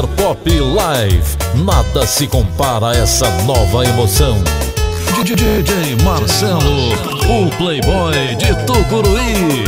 Super Pop Live. Nada se compara a essa nova emoção. DJ Marcelo, o playboy de Tucuruí.